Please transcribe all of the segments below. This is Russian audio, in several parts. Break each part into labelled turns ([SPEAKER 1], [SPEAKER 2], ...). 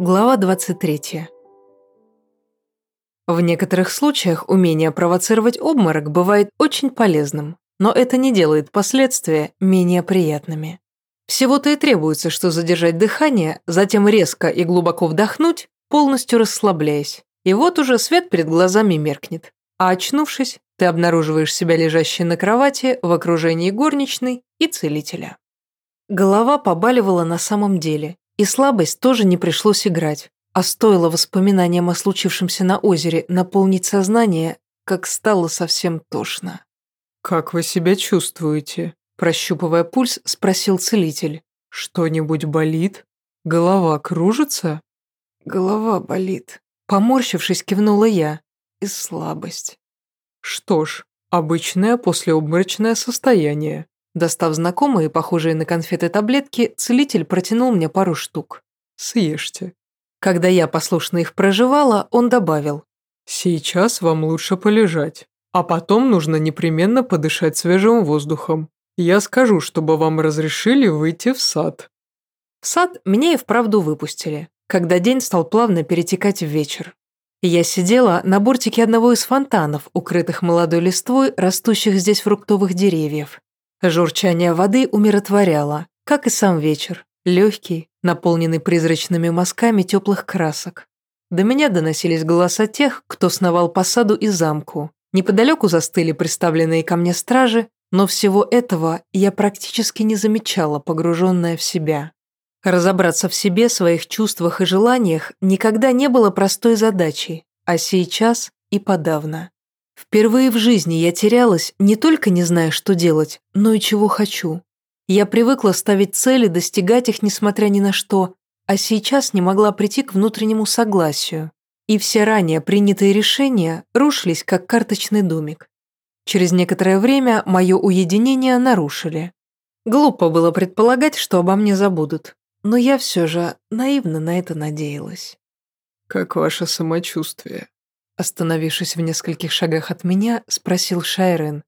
[SPEAKER 1] Глава 23. В некоторых случаях умение провоцировать обморок бывает очень полезным, но это не делает последствия менее приятными. Всего-то и требуется, что задержать дыхание, затем резко и глубоко вдохнуть, полностью расслабляясь. И вот уже свет перед глазами меркнет. А очнувшись, ты обнаруживаешь себя лежащей на кровати в окружении горничной и целителя. Голова побаливала на самом деле, и слабость тоже не пришлось играть. А стоило воспоминаниям о случившемся на озере наполнить сознание, как стало совсем тошно.
[SPEAKER 2] «Как вы себя чувствуете?» Прощупывая пульс, спросил целитель. «Что-нибудь болит? Голова кружится?»
[SPEAKER 1] «Голова болит», — поморщившись, кивнула я. «И слабость».
[SPEAKER 2] «Что ж, обычное послеобморочное состояние.
[SPEAKER 1] Достав знакомые, похожие на конфеты таблетки, целитель протянул мне пару штук.
[SPEAKER 2] «Съешьте».
[SPEAKER 1] Когда я послушно их проживала, он добавил.
[SPEAKER 2] «Сейчас вам лучше полежать, а потом нужно непременно подышать свежим воздухом. Я скажу, чтобы вам разрешили выйти в сад».
[SPEAKER 1] В сад меня и вправду выпустили, когда день стал плавно перетекать в вечер. Я сидела на бортике одного из фонтанов, укрытых молодой листвой, растущих здесь фруктовых деревьев. Журчание воды умиротворяло, как и сам вечер, легкий, наполненный призрачными мазками теплых красок. До меня доносились голоса тех, кто сновал по саду и замку. Неподалеку застыли представленные ко мне стражи, но всего этого я практически не замечала, погруженная в себя. Разобраться в себе, своих чувствах и желаниях никогда не было простой задачей, а сейчас и подавно. Впервые в жизни я терялась, не только не зная, что делать, но и чего хочу. Я привыкла ставить цели, достигать их несмотря ни на что, а сейчас не могла прийти к внутреннему согласию. И все ранее принятые решения рушились, как карточный домик. Через некоторое время мое уединение нарушили. Глупо было предполагать, что обо мне забудут, но я все же наивно на это надеялась.
[SPEAKER 2] «Как ваше самочувствие?»
[SPEAKER 1] Остановившись в нескольких шагах от меня, спросил Шайрен.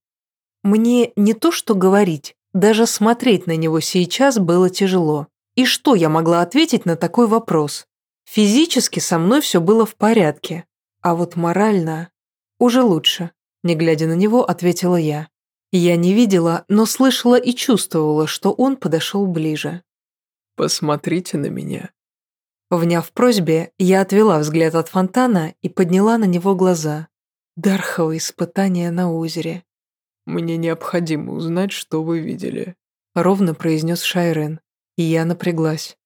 [SPEAKER 1] Мне не то что говорить, даже смотреть на него сейчас было тяжело. И что я могла ответить на такой вопрос? Физически со мной все было в порядке, а вот морально уже лучше, не глядя на него, ответила я. Я не видела, но слышала и чувствовала, что он подошел ближе.
[SPEAKER 2] «Посмотрите на меня»,
[SPEAKER 1] Вняв просьбе, я отвела взгляд от фонтана и подняла на него глаза. Дарховое испытание на озере.
[SPEAKER 2] «Мне необходимо узнать, что вы видели», —
[SPEAKER 1] ровно произнес Шайрен. И я напряглась.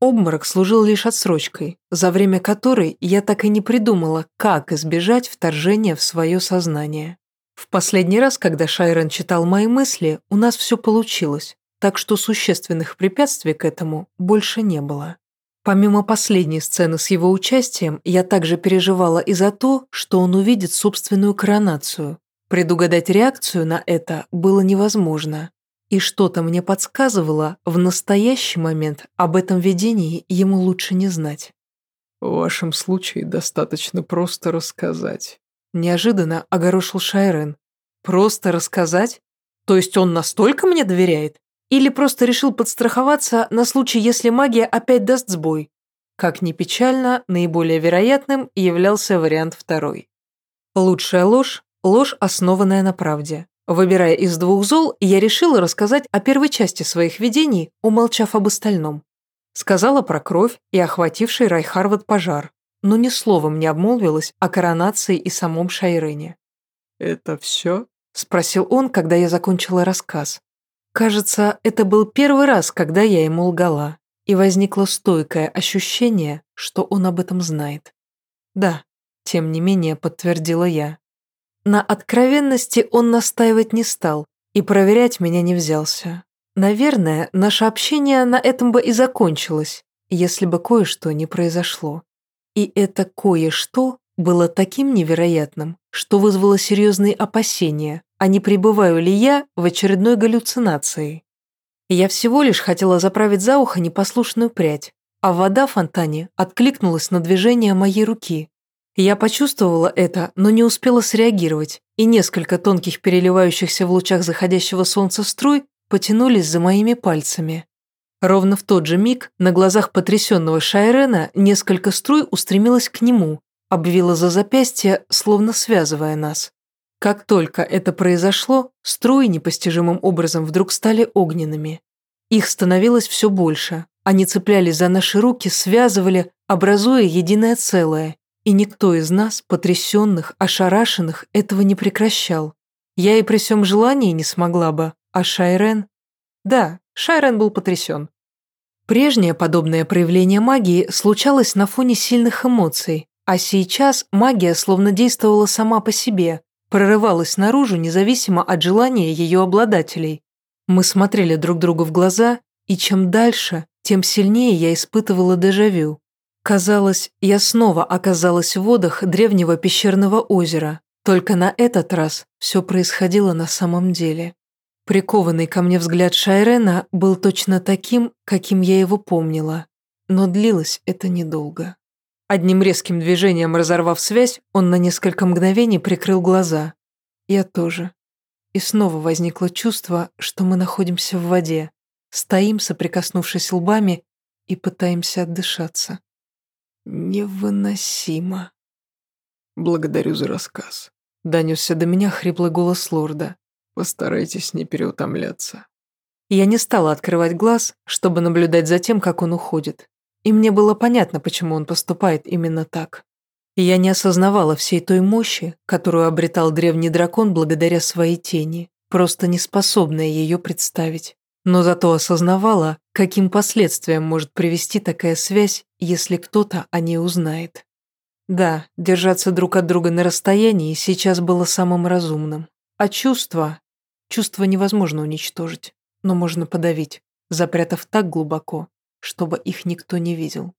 [SPEAKER 1] Обморок служил лишь отсрочкой, за время которой я так и не придумала, как избежать вторжения в свое сознание. В последний раз, когда Шайрен читал мои мысли, у нас все получилось, так что существенных препятствий к этому больше не было. Помимо последней сцены с его участием, я также переживала и за то, что он увидит собственную коронацию. Предугадать реакцию на это было невозможно. И что-то мне подсказывало, в настоящий момент об этом видении ему лучше не знать.
[SPEAKER 2] «В вашем случае достаточно просто рассказать», –
[SPEAKER 1] неожиданно огорошил Шайрен. «Просто рассказать? То есть он настолько мне доверяет? Или просто решил подстраховаться на случай, если магия опять даст сбой. Как ни печально, наиболее вероятным являлся вариант второй. Лучшая ложь – ложь, основанная на правде. Выбирая из двух зол, я решила рассказать о первой части своих видений, умолчав об остальном. Сказала про кровь и охвативший Райхарват пожар, но ни словом не обмолвилась о коронации и самом Шайрене.
[SPEAKER 2] «Это все?»
[SPEAKER 1] – спросил он, когда я закончила рассказ. Кажется, это был первый раз, когда я ему лгала, и возникло стойкое ощущение, что он об этом знает. Да, тем не менее, подтвердила я. На откровенности он настаивать не стал и проверять меня не взялся. Наверное, наше общение на этом бы и закончилось, если бы кое-что не произошло. И это кое-что было таким невероятным, что вызвало серьезные опасения, а не пребываю ли я в очередной галлюцинации. Я всего лишь хотела заправить за ухо непослушную прядь, а вода в фонтане откликнулась на движение моей руки. Я почувствовала это, но не успела среагировать, и несколько тонких переливающихся в лучах заходящего солнца струй потянулись за моими пальцами. Ровно в тот же миг на глазах потрясенного Шайрена несколько струй устремилось к нему, обвила за запястье, словно связывая нас. Как только это произошло, струи непостижимым образом вдруг стали огненными. Их становилось все больше. Они цеплялись за наши руки, связывали, образуя единое целое. И никто из нас, потрясенных, ошарашенных, этого не прекращал. Я и при всем желании не смогла бы, а Шайрен... Да, Шайрен был потрясен. Прежнее подобное проявление магии случалось на фоне сильных эмоций, а сейчас магия словно действовала сама по себе, прорывалась наружу независимо от желания ее обладателей. Мы смотрели друг другу в глаза, и чем дальше, тем сильнее я испытывала дежавю. Казалось, я снова оказалась в водах древнего пещерного озера, только на этот раз все происходило на самом деле. Прикованный ко мне взгляд Шайрена был точно таким, каким я его помнила. Но длилось это недолго. Одним резким движением разорвав связь, он на несколько мгновений прикрыл глаза. Я тоже. И снова возникло чувство, что мы находимся в воде, стоим, соприкоснувшись лбами, и пытаемся отдышаться. Невыносимо.
[SPEAKER 2] «Благодарю за рассказ», —
[SPEAKER 1] донесся до меня хриплый голос лорда.
[SPEAKER 2] Постарайтесь не переутомляться.
[SPEAKER 1] Я не стала открывать глаз, чтобы наблюдать за тем, как он уходит. И мне было понятно, почему он поступает именно так. я не осознавала всей той мощи, которую обретал древний дракон благодаря своей тени, просто не способная ее представить. Но зато осознавала, каким последствиям может привести такая связь, если кто-то о ней узнает. Да, держаться друг от друга на расстоянии сейчас было самым разумным. А чувства Чувства невозможно уничтожить, но можно подавить, запрятав так глубоко, чтобы их никто не видел.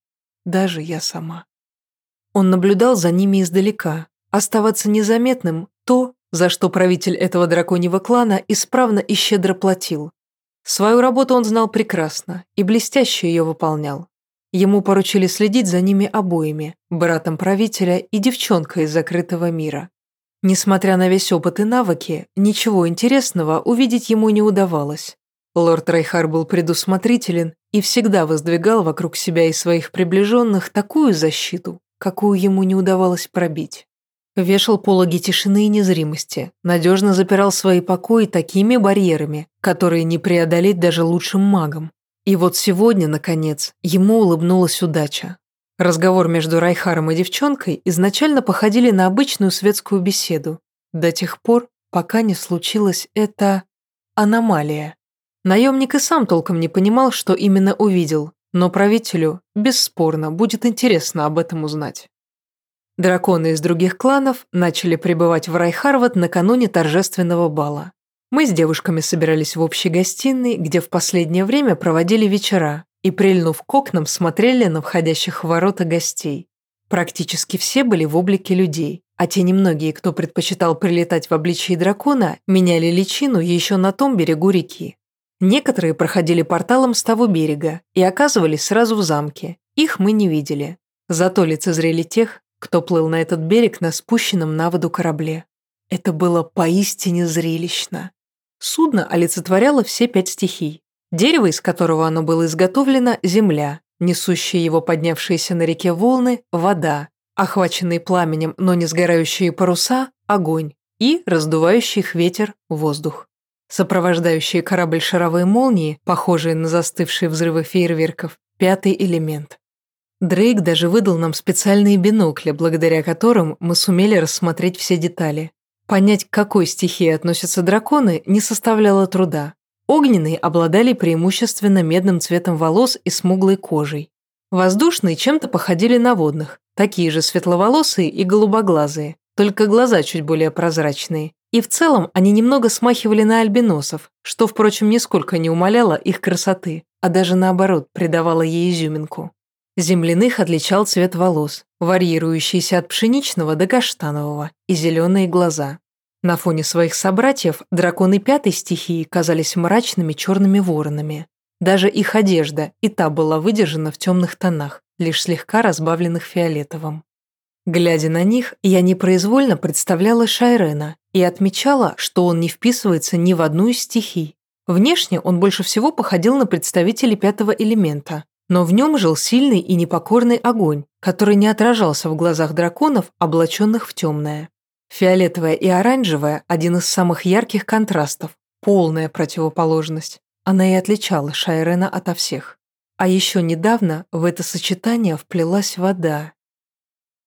[SPEAKER 1] Даже я сама. Он наблюдал за ними издалека. Оставаться незаметным – то, за что правитель этого драконьего клана исправно и щедро платил. Свою работу он знал прекрасно и блестяще ее выполнял. Ему поручили следить за ними обоими, братом правителя и девчонкой из закрытого мира. Несмотря на весь опыт и навыки, ничего интересного увидеть ему не удавалось. Лорд Райхар был предусмотрителен и всегда воздвигал вокруг себя и своих приближенных такую защиту, какую ему не удавалось пробить. Вешал пологи тишины и незримости, надежно запирал свои покои такими барьерами, которые не преодолеть даже лучшим магам. И вот сегодня, наконец, ему улыбнулась удача. Разговор между Райхаром и девчонкой изначально походили на обычную светскую беседу, до тех пор, пока не случилась эта аномалия. Наемник и сам толком не понимал, что именно увидел, но правителю, бесспорно, будет интересно об этом узнать. Драконы из других кланов начали прибывать в Райхарват накануне торжественного бала. Мы с девушками собирались в общей гостиной, где в последнее время проводили вечера, и, прильнув к окнам, смотрели на входящих в ворота гостей. Практически все были в облике людей, а те немногие, кто предпочитал прилетать в обличии дракона, меняли личину еще на том берегу реки. Некоторые проходили порталом с того берега и оказывались сразу в замке. Их мы не видели. Зато лицезрели тех, кто плыл на этот берег на спущенном на воду корабле. Это было поистине зрелищно. Судно олицетворяло все пять стихий. Дерево, из которого оно было изготовлено – земля, несущие его поднявшиеся на реке волны – вода, охваченные пламенем, но не сгорающие паруса – огонь и раздувающий их ветер – воздух. Сопровождающие корабль шаровые молнии, похожие на застывшие взрывы фейерверков – пятый элемент. Дрейк даже выдал нам специальные бинокли, благодаря которым мы сумели рассмотреть все детали. Понять, к какой стихии относятся драконы, не составляло труда. Огненные обладали преимущественно медным цветом волос и смуглой кожей. Воздушные чем-то походили на водных, такие же светловолосые и голубоглазые, только глаза чуть более прозрачные. И в целом они немного смахивали на альбиносов, что, впрочем, нисколько не умаляло их красоты, а даже наоборот придавало ей изюминку. Земляных отличал цвет волос, варьирующийся от пшеничного до каштанового, и зеленые глаза. На фоне своих собратьев драконы пятой стихии казались мрачными черными воронами. Даже их одежда и та была выдержана в темных тонах, лишь слегка разбавленных фиолетовым. Глядя на них, я непроизвольно представляла Шайрена и отмечала, что он не вписывается ни в одну из стихий. Внешне он больше всего походил на представителей пятого элемента, но в нем жил сильный и непокорный огонь, который не отражался в глазах драконов, облаченных в темное. Фиолетовая и оранжевая – один из самых ярких контрастов, полная противоположность. Она и отличала Шайрена ото всех. А еще недавно в это сочетание вплелась вода.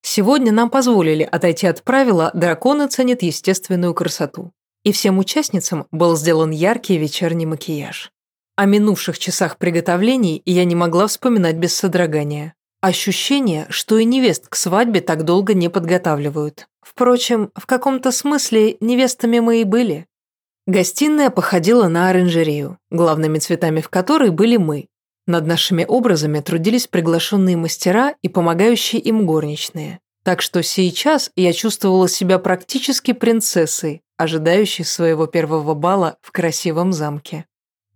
[SPEAKER 1] Сегодня нам позволили отойти от правила «драконы ценят естественную красоту». И всем участницам был сделан яркий вечерний макияж. О минувших часах приготовлений я не могла вспоминать без содрогания. Ощущение, что и невест к свадьбе так долго не подготавливают. Впрочем, в каком-то смысле невестами мы и были. Гостиная походила на оранжерею, главными цветами в которой были мы. Над нашими образами трудились приглашенные мастера и помогающие им горничные. Так что сейчас я чувствовала себя практически принцессой, ожидающей своего первого бала в красивом замке.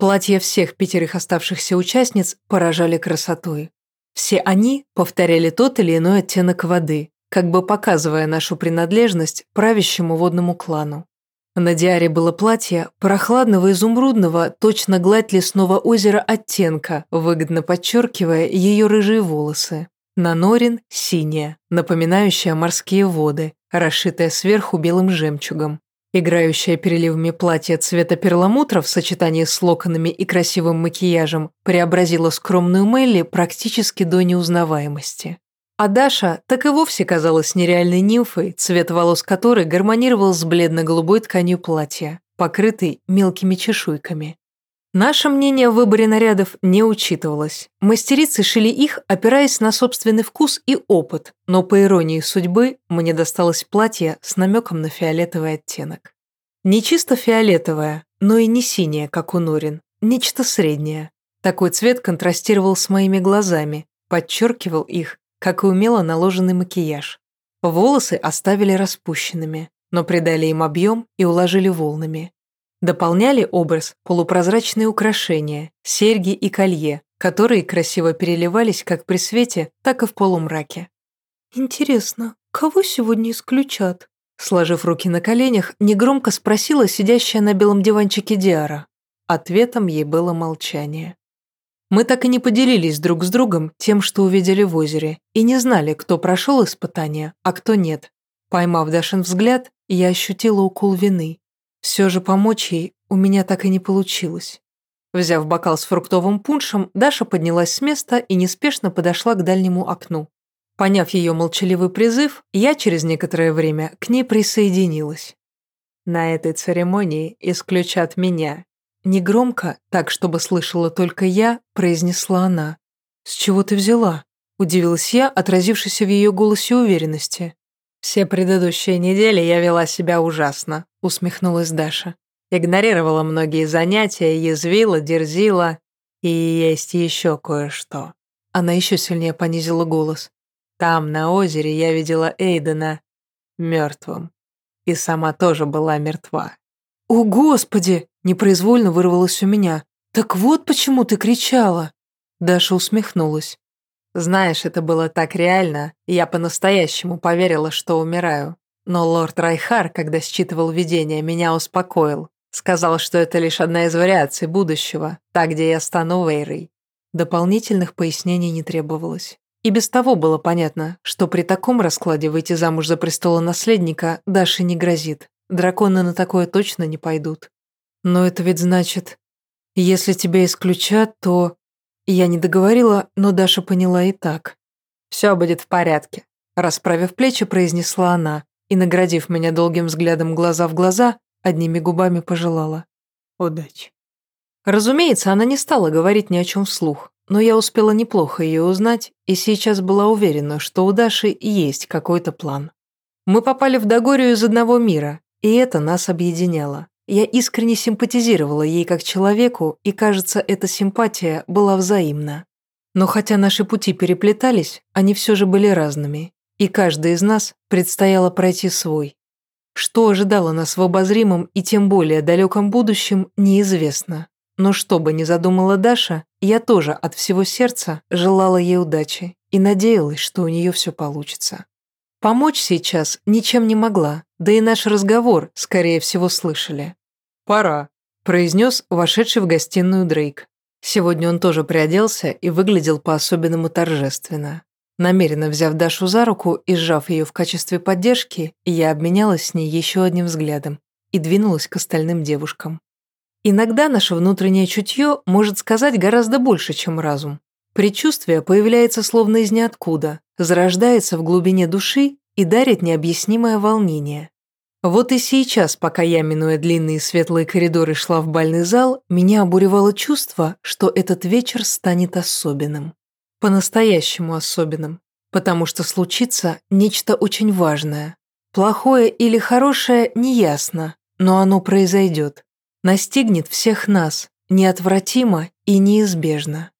[SPEAKER 1] Платья всех пятерых оставшихся участниц поражали красотой. Все они повторяли тот или иной оттенок воды, как бы показывая нашу принадлежность правящему водному клану. На Диаре было платье прохладного изумрудного, точно гладь лесного озера оттенка, выгодно подчеркивая ее рыжие волосы. На Норин – синяя, напоминающая морские воды, расшитая сверху белым жемчугом. Играющее переливами платье цвета перламутра в сочетании с локонами и красивым макияжем преобразило скромную Мелли практически до неузнаваемости. А Даша так и вовсе казалась нереальной нимфой, цвет волос которой гармонировал с бледно-голубой тканью платья, покрытой мелкими чешуйками. Наше мнение в выборе нарядов не учитывалось. Мастерицы шили их, опираясь на собственный вкус и опыт, но по иронии судьбы мне досталось платье с намеком на фиолетовый оттенок. Не чисто фиолетовое, но и не синее, как у Норин, нечто среднее. Такой цвет контрастировал с моими глазами, подчеркивал их, как и умело наложенный макияж. Волосы оставили распущенными, но придали им объем и уложили волнами. Дополняли образ полупрозрачные украшения, серьги и колье, которые красиво переливались как при свете, так и в полумраке. «Интересно, кого сегодня исключат?» Сложив руки на коленях, негромко спросила сидящая на белом диванчике Диара. Ответом ей было молчание. Мы так и не поделились друг с другом тем, что увидели в озере, и не знали, кто прошел испытание, а кто нет. Поймав Дашин взгляд, я ощутила укол вины. Все же помочь ей у меня так и не получилось. Взяв бокал с фруктовым пуншем, Даша поднялась с места и неспешно подошла к дальнему окну. Поняв ее молчаливый призыв, я через некоторое время к ней присоединилась. На этой церемонии исключат меня. Негромко, так чтобы слышала только я, произнесла она. «С чего ты взяла?» – удивилась я, отразившись в ее голосе уверенности. «Все предыдущие недели я вела себя ужасно», — усмехнулась Даша. Игнорировала многие занятия, язвила, дерзила. И есть еще кое-что. Она еще сильнее понизила голос. Там, на озере, я видела Эйдена мертвым. И сама тоже была мертва. «О, Господи!» — непроизвольно вырвалось у меня. «Так вот почему ты кричала!» Даша усмехнулась. Знаешь, это было так реально, я по-настоящему поверила, что умираю. Но лорд Райхар, когда считывал видение, меня успокоил. Сказал, что это лишь одна из вариаций будущего, та, где я стану Вейрой. Дополнительных пояснений не требовалось. И без того было понятно, что при таком раскладе выйти замуж за престола наследника Даше не грозит. Драконы на такое точно не пойдут. Но это ведь значит, если тебя исключат, то... Я не договорила, но Даша поняла и так. «Все будет в порядке», – расправив плечи, произнесла она и, наградив меня долгим взглядом глаза в глаза, одними губами пожелала. «Удачи». Разумеется, она не стала говорить ни о чем вслух, но я успела неплохо ее узнать и сейчас была уверена, что у Даши есть какой-то план. Мы попали в Дагорию из одного мира, и это нас объединяло. Я искренне симпатизировала ей как человеку, и, кажется, эта симпатия была взаимна. Но хотя наши пути переплетались, они все же были разными, и каждый из нас предстояло пройти свой. Что ожидало нас в обозримом и тем более далеком будущем, неизвестно. Но что бы ни задумала Даша, я тоже от всего сердца желала ей удачи и надеялась, что у нее все получится. Помочь сейчас ничем не могла, да и наш разговор, скорее всего, слышали.
[SPEAKER 2] «Пора», – произнес вошедший в гостиную Дрейк.
[SPEAKER 1] Сегодня он тоже приоделся и выглядел по-особенному торжественно. Намеренно взяв Дашу за руку и сжав ее в качестве поддержки, я обменялась с ней еще одним взглядом и двинулась к остальным девушкам. Иногда наше внутреннее чутье может сказать гораздо больше, чем разум. Предчувствие появляется словно из ниоткуда, зарождается в глубине души и дарит необъяснимое волнение. Вот и сейчас, пока я, минуя длинные светлые коридоры, шла в бальный зал, меня обуревало чувство, что этот вечер станет особенным. По-настоящему особенным. Потому что случится нечто очень важное. Плохое или хорошее – неясно, но оно произойдет. Настигнет всех нас, неотвратимо и неизбежно.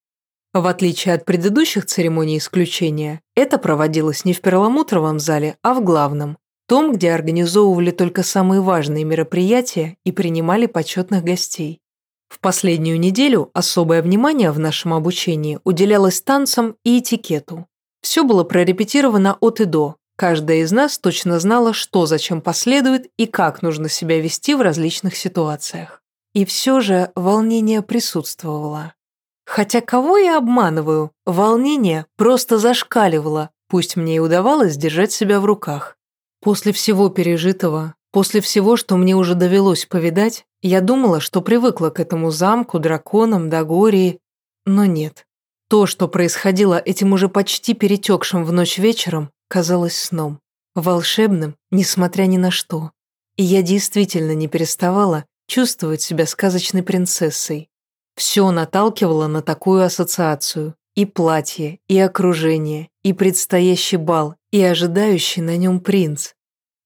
[SPEAKER 1] В отличие от предыдущих церемоний исключения, это проводилось не в перламутровом зале, а в главном, том, где организовывали только самые важные мероприятия и принимали почетных гостей. В последнюю неделю особое внимание в нашем обучении уделялось танцам и этикету. Все было прорепетировано от и до. Каждая из нас точно знала, что зачем последует и как нужно себя вести в различных ситуациях. И все же волнение присутствовало. Хотя кого я обманываю, волнение просто зашкаливало, пусть мне и удавалось держать себя в руках. После всего пережитого, после всего, что мне уже довелось повидать, я думала, что привыкла к этому замку, драконам, Дагории, но нет. То, что происходило этим уже почти перетекшим в ночь вечером, казалось сном. Волшебным, несмотря ни на что. И я действительно не переставала чувствовать себя сказочной принцессой. Все наталкивало на такую ассоциацию. И платье, и окружение, и предстоящий бал, и ожидающий на нем принц.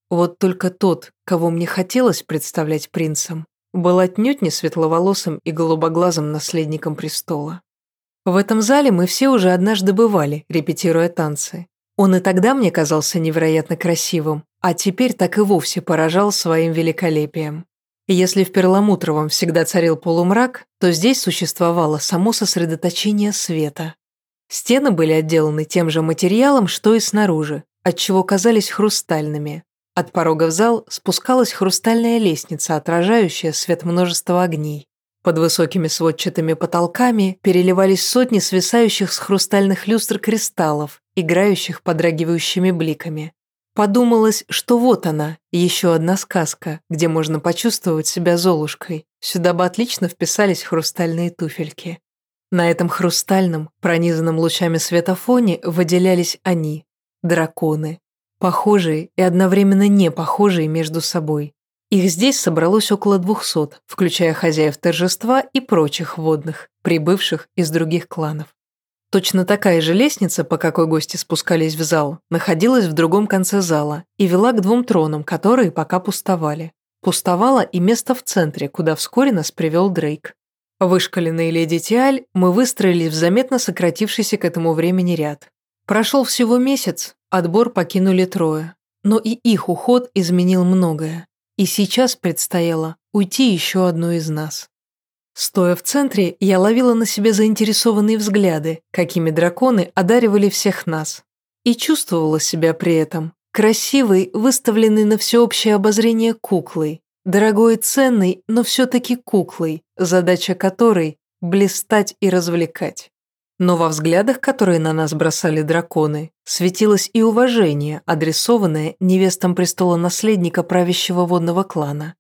[SPEAKER 1] Вот только тот, кого мне хотелось представлять принцем, был отнюдь не светловолосым и голубоглазым наследником престола. В этом зале мы все уже однажды бывали, репетируя танцы. Он и тогда мне казался невероятно красивым, а теперь так и вовсе поражал своим великолепием. Если в перламутровом всегда царил полумрак, то здесь существовало само сосредоточение света. Стены были отделаны тем же материалом, что и снаружи, отчего казались хрустальными. От порога в зал спускалась хрустальная лестница, отражающая свет множества огней. Под высокими сводчатыми потолками переливались сотни свисающих с хрустальных люстр кристаллов, играющих подрагивающими бликами. Подумалось, что вот она, еще одна сказка, где можно почувствовать себя Золушкой. Сюда бы отлично вписались хрустальные туфельки. На этом хрустальном, пронизанном лучами света фоне выделялись они – драконы. Похожие и одновременно не похожие между собой. Их здесь собралось около двухсот, включая хозяев торжества и прочих водных, прибывших из других кланов. Точно такая же лестница, по какой гости спускались в зал, находилась в другом конце зала и вела к двум тронам, которые пока пустовали. Пустовало и место в центре, куда вскоре нас привел Дрейк. Вышкаленные леди Тиаль, мы выстроились в заметно сократившийся к этому времени ряд. Прошел всего месяц, отбор покинули трое. Но и их уход изменил многое. И сейчас предстояло уйти еще одной из нас. Стоя в центре, я ловила на себе заинтересованные взгляды, какими драконы одаривали всех нас. И чувствовала себя при этом красивой, выставленной на всеобщее обозрение куклой, дорогой и ценной, но все-таки куклой, задача которой – блистать и развлекать. Но во взглядах, которые на нас бросали драконы, светилось и уважение, адресованное невестам престола наследника правящего водного клана.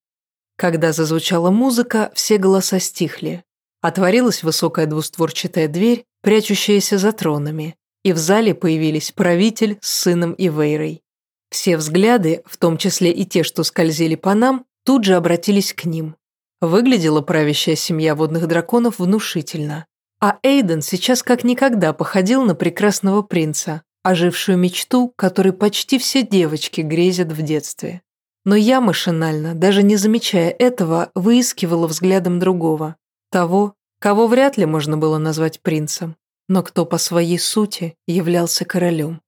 [SPEAKER 1] Когда зазвучала музыка, все голоса стихли. Отворилась высокая двустворчатая дверь, прячущаяся за тронами, и в зале появились правитель с сыном и Вейрой. Все взгляды, в том числе и те, что скользили по нам, тут же обратились к ним. Выглядела правящая семья водных драконов внушительно. А Эйден сейчас как никогда походил на прекрасного принца, ожившую мечту, которой почти все девочки грезят в детстве. Но я машинально, даже не замечая этого, выискивала взглядом другого. Того, кого вряд ли можно было назвать принцем. но кто по своей сути являлся королем.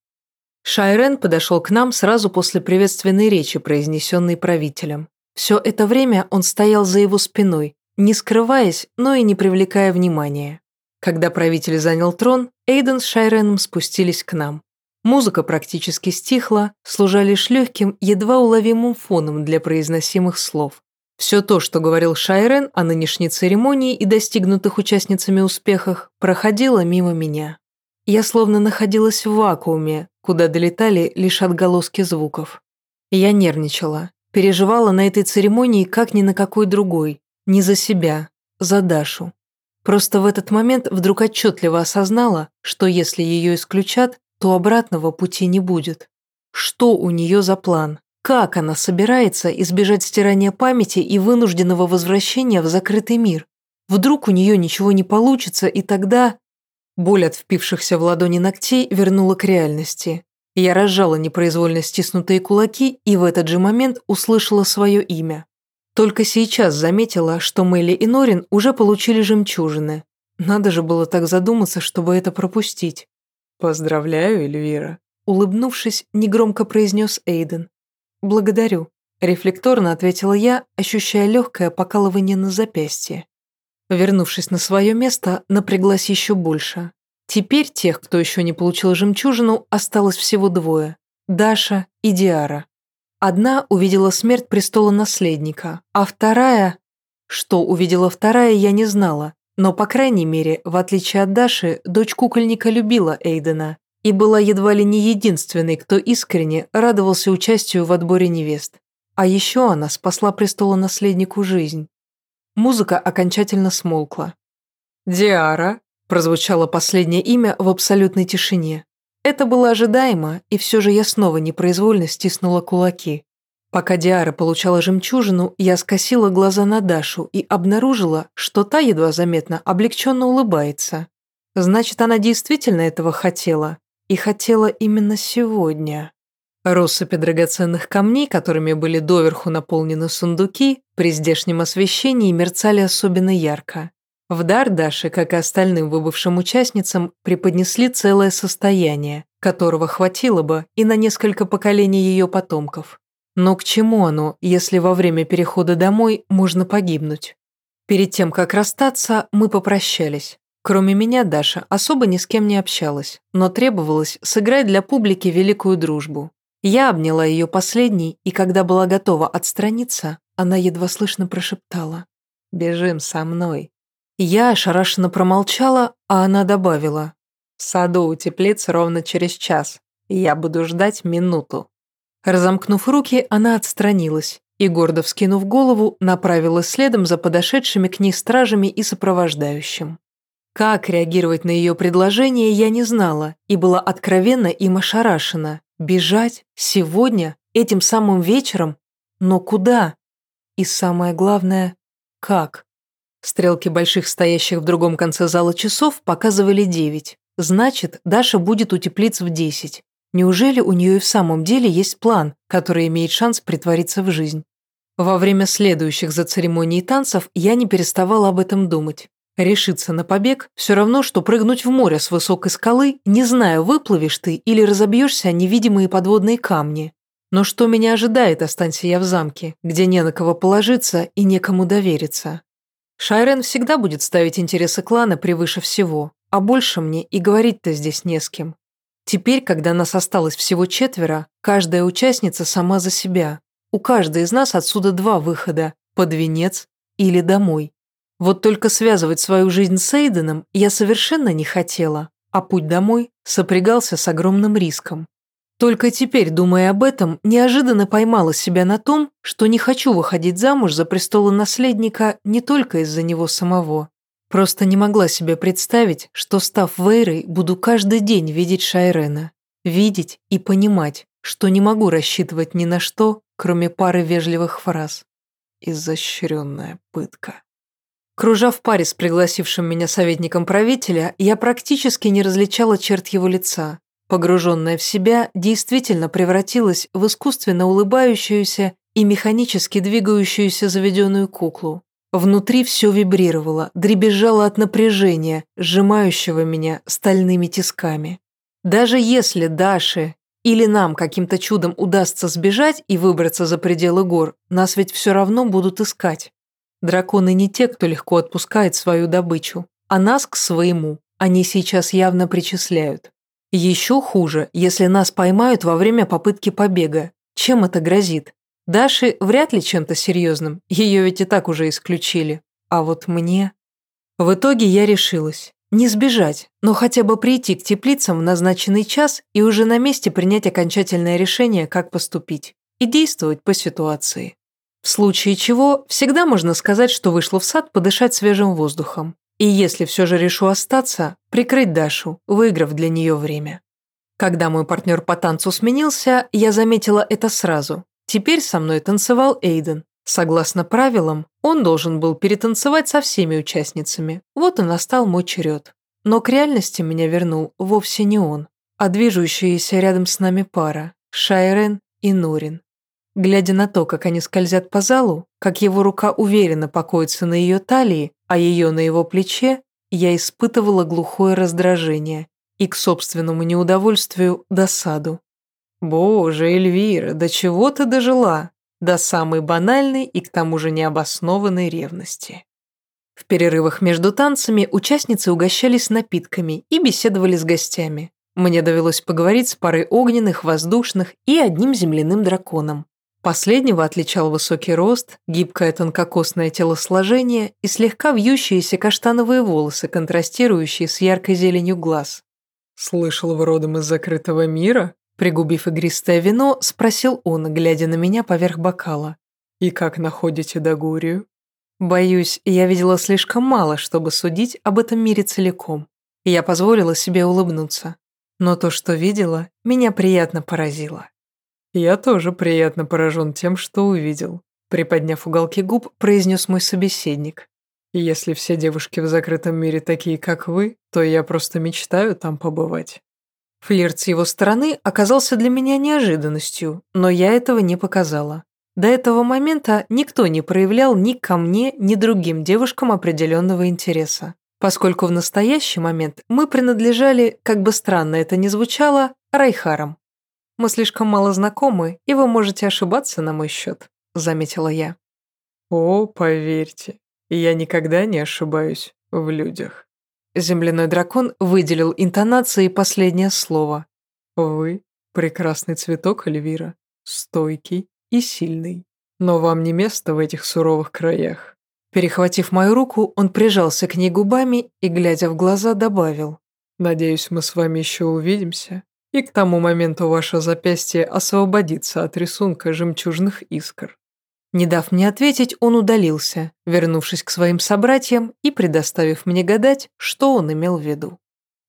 [SPEAKER 1] Шайрен подошел к нам сразу после приветственной речи, произнесенной правителем. Все это время он стоял за его спиной, не скрываясь, но и не привлекая внимания. Когда правитель занял трон, Эйден с Шайреном спустились к нам. Музыка практически стихла, служа лишь легким, едва уловимым фоном для произносимых слов. Все то, что говорил Шайрен о нынешней церемонии и достигнутых участницами успехах, проходило мимо меня. Я словно находилась в вакууме, куда долетали лишь отголоски звуков. Я нервничала, переживала на этой церемонии как ни на какой другой, не за себя, за Дашу. Просто в этот момент вдруг отчетливо осознала, что если ее исключат, то обратного пути не будет. Что у нее за план? Как она собирается избежать стирания памяти и вынужденного возвращения в закрытый мир? Вдруг у нее ничего не получится, и тогда... Боль от впившихся в ладони ногтей вернула к реальности. Я разжала непроизвольно стиснутые кулаки и в этот же момент услышала свое имя. Только сейчас заметила, что Мелли и Норин уже получили жемчужины. Надо же было так задуматься, чтобы это пропустить.
[SPEAKER 2] «Поздравляю, Эльвира», —
[SPEAKER 1] улыбнувшись, негромко произнес Эйден. «Благодарю», — рефлекторно ответила я, ощущая легкое покалывание на запястье. Вернувшись на свое место, напряглась еще больше. Теперь тех, кто еще не получил жемчужину, осталось всего двое – Даша и Диара. Одна увидела смерть престола наследника, а вторая... Что увидела вторая, я не знала, но, по крайней мере, в отличие от Даши, дочь кукольника любила Эйдена и была едва ли не единственной, кто искренне радовался участию в отборе невест. А еще она спасла престола наследнику жизнь. Музыка окончательно смолкла.
[SPEAKER 2] «Диара», – прозвучало последнее имя в абсолютной тишине.
[SPEAKER 1] Это было ожидаемо, и все же я снова непроизвольно стиснула кулаки. Пока Диара получала жемчужину, я скосила глаза на Дашу и обнаружила, что та едва заметно облегченно улыбается. Значит, она действительно этого хотела. И хотела именно сегодня. Россыпи драгоценных камней, которыми были доверху наполнены сундуки, при здешнем освещении мерцали особенно ярко. В дар Даши, как и остальным выбывшим участницам, преподнесли целое состояние, которого хватило бы и на несколько поколений ее потомков. Но к чему оно, если во время перехода домой можно погибнуть? Перед тем, как расстаться, мы попрощались. Кроме меня, Даша особо ни с кем не общалась, но требовалось сыграть для публики великую дружбу. Я обняла ее последней, и когда была готова отстраниться, она едва слышно прошептала «Бежим со мной». Я ошарашенно промолчала, а она добавила. «В саду у теплиц ровно через час, я буду ждать минуту». Разомкнув руки, она отстранилась и, гордо вскинув голову, направилась следом за подошедшими к ней стражами и сопровождающим. Как реагировать на ее предложение, я не знала и была откровенно им ошарашена. Бежать? Сегодня? Этим самым вечером? Но куда? И самое главное, как? Стрелки больших стоящих в другом конце зала часов показывали девять. Значит, Даша будет у теплиц в десять. Неужели у нее и в самом деле есть план, который имеет шанс притвориться в жизнь? Во время следующих за церемонией танцев я не переставала об этом думать. Решиться на побег – все равно, что прыгнуть в море с высокой скалы, не зная, выплывешь ты или разобьешься о невидимые подводные камни. Но что меня ожидает, останься я в замке, где не на кого положиться и некому довериться. Шайрен всегда будет ставить интересы клана превыше всего, а больше мне и говорить-то здесь не с кем. Теперь, когда нас осталось всего четверо, каждая участница сама за себя. У каждой из нас отсюда два выхода – под венец или домой. Вот только связывать свою жизнь с Эйденом я совершенно не хотела, а путь домой сопрягался с огромным риском. Только теперь, думая об этом, неожиданно поймала себя на том, что не хочу выходить замуж за наследника не только из-за него самого. Просто не могла себе представить, что, став Вейрой, буду каждый день видеть Шайрена. Видеть и понимать, что не могу рассчитывать ни на что, кроме пары вежливых фраз. Изощренная пытка. Кружа в паре с пригласившим меня советником правителя, я практически не различала черт его лица, погруженная в себя, действительно превратилась в искусственно улыбающуюся и механически двигающуюся заведенную куклу. Внутри все вибрировало, дребезжало от напряжения, сжимающего меня стальными тисками. Даже если Даше или нам каким-то чудом удастся сбежать и выбраться за пределы гор, нас ведь все равно будут искать. Драконы не те, кто легко отпускает свою добычу, а нас к своему они сейчас явно причисляют. Еще хуже, если нас поймают во время попытки побега. Чем это грозит? Даши вряд ли чем-то серьезным, ее ведь и так уже исключили. А вот мне... В итоге я решилась. Не сбежать, но хотя бы прийти к теплицам в назначенный час и уже на месте принять окончательное решение, как поступить, и действовать по ситуации. В случае чего, всегда можно сказать, что вышла в сад подышать свежим воздухом. И если все же решу остаться, прикрыть Дашу, выиграв для нее время. Когда мой партнер по танцу сменился, я заметила это сразу. Теперь со мной танцевал Эйден. Согласно правилам, он должен был перетанцевать со всеми участницами. Вот и настал мой черед. Но к реальности меня вернул вовсе не он, а движущаяся рядом с нами пара – Шайрен и Нурин. Глядя на то, как они скользят по залу, как его рука уверенно покоится на ее талии, а ее на его плече, я испытывала глухое раздражение и, к собственному неудовольствию, досаду. «Боже, Эльвира, до чего ты дожила?» До самой банальной и к тому же необоснованной ревности. В перерывах между танцами участницы угощались напитками и беседовали с гостями. Мне довелось поговорить с парой огненных, воздушных и одним земляным драконом. Последнего отличал высокий рост, гибкое тонкокосное телосложение и слегка вьющиеся каштановые волосы, контрастирующие с яркой зеленью глаз.
[SPEAKER 2] «Слышал, вы родом из закрытого мира?»
[SPEAKER 1] Пригубив игристое вино, спросил он, глядя на меня поверх бокала.
[SPEAKER 2] «И как находите Дагурию?»
[SPEAKER 1] «Боюсь, я видела слишком мало, чтобы судить об этом мире целиком. Я позволила себе улыбнуться. Но то, что видела, меня приятно поразило».
[SPEAKER 2] «Я тоже приятно поражен тем, что увидел», приподняв уголки губ, произнес мой собеседник. «Если все девушки в закрытом мире такие, как вы, то я просто мечтаю там побывать».
[SPEAKER 1] Флирт с его стороны оказался для меня неожиданностью, но я этого не показала. До этого момента никто не проявлял ни ко мне, ни другим девушкам определенного интереса, поскольку в настоящий момент мы принадлежали, как бы странно это ни звучало, Райхарам. «Мы слишком мало знакомы, и вы можете ошибаться на мой счет», — заметила я.
[SPEAKER 2] «О, поверьте, я никогда не ошибаюсь в людях».
[SPEAKER 1] Земляной дракон выделил интонацией последнее слово.
[SPEAKER 2] «Вы – прекрасный цветок, Эльвира, стойкий и сильный. Но вам не место в этих суровых краях».
[SPEAKER 1] Перехватив мою руку, он прижался к ней губами и, глядя в глаза, добавил.
[SPEAKER 2] «Надеюсь, мы с вами еще увидимся, и к тому моменту ваше запястье освободится от рисунка жемчужных искр.
[SPEAKER 1] Не дав мне ответить, он удалился, вернувшись к своим собратьям и предоставив мне гадать, что он имел в виду.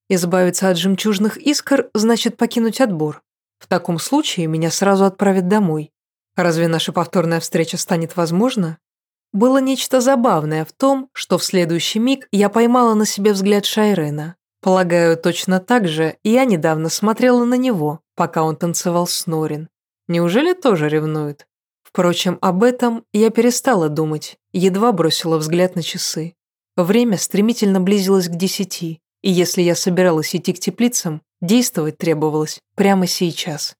[SPEAKER 1] Избавиться от жемчужных искр значит покинуть отбор. В таком случае меня сразу отправят домой. Разве наша повторная встреча станет возможна? Было нечто забавное в том, что в следующий миг я поймала на себе взгляд Шайрена. Полагаю, точно так же я недавно смотрела на него, пока он танцевал с Норин. Неужели тоже ревнует? Впрочем, об этом я перестала думать, едва бросила взгляд на часы. Время стремительно близилось к десяти, и если я собиралась идти к теплицам, действовать требовалось прямо сейчас.